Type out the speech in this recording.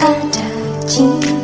爱的经。